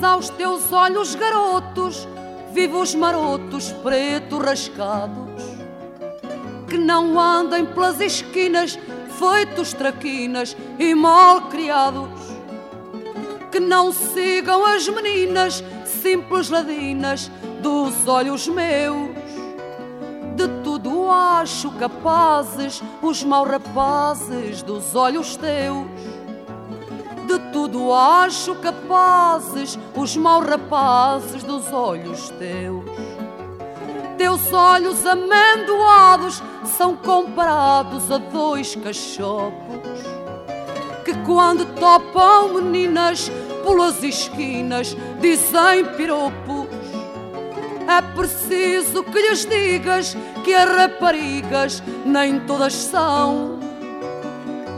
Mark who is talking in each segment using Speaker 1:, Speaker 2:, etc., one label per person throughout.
Speaker 1: lá os teus olhos garotos, vivos marotos, preto rascados, que não andem pelas esquinas, feitos traquinas e mal criados, que não sigam as meninas, simples ladinas dos olhos meus. De tudo acho capazes os maus rapazes dos olhos teus tudo acho capazes os maus rapazes dos olhos teus. Teus olhos amendoados são comparados a dois cachopos que quando topam meninas pelas esquinas dizem piropos. É preciso que lhes digas que as raparigas nem todas são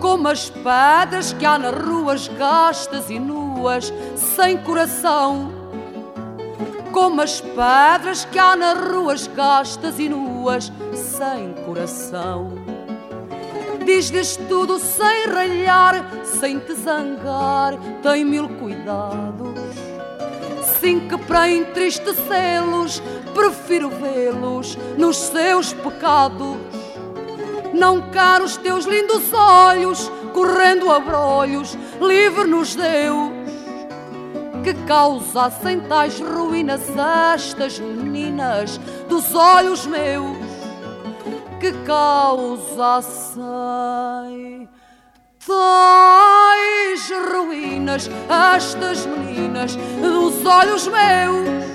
Speaker 1: como as pedras que há nas ruas gastas e nuas, sem coração. Como as pedras que há nas ruas gastas e nuas, sem coração. Diz-lhes tudo sem ralhar, sem te zangar, tem mil cuidados. Sim que para entristecê-los, prefiro vê-los nos seus pecados não quero os teus lindos olhos correndo a brolhos, livre-nos Deus. Que causassem tais ruínas estas meninas dos olhos meus? Que causassem tais ruínas estas meninas dos olhos meus?